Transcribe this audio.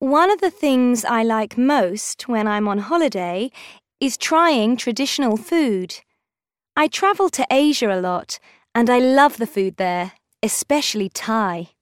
One of the things I like most when I'm on holiday is trying traditional food. I travel to Asia a lot and I love the food there, especially Thai.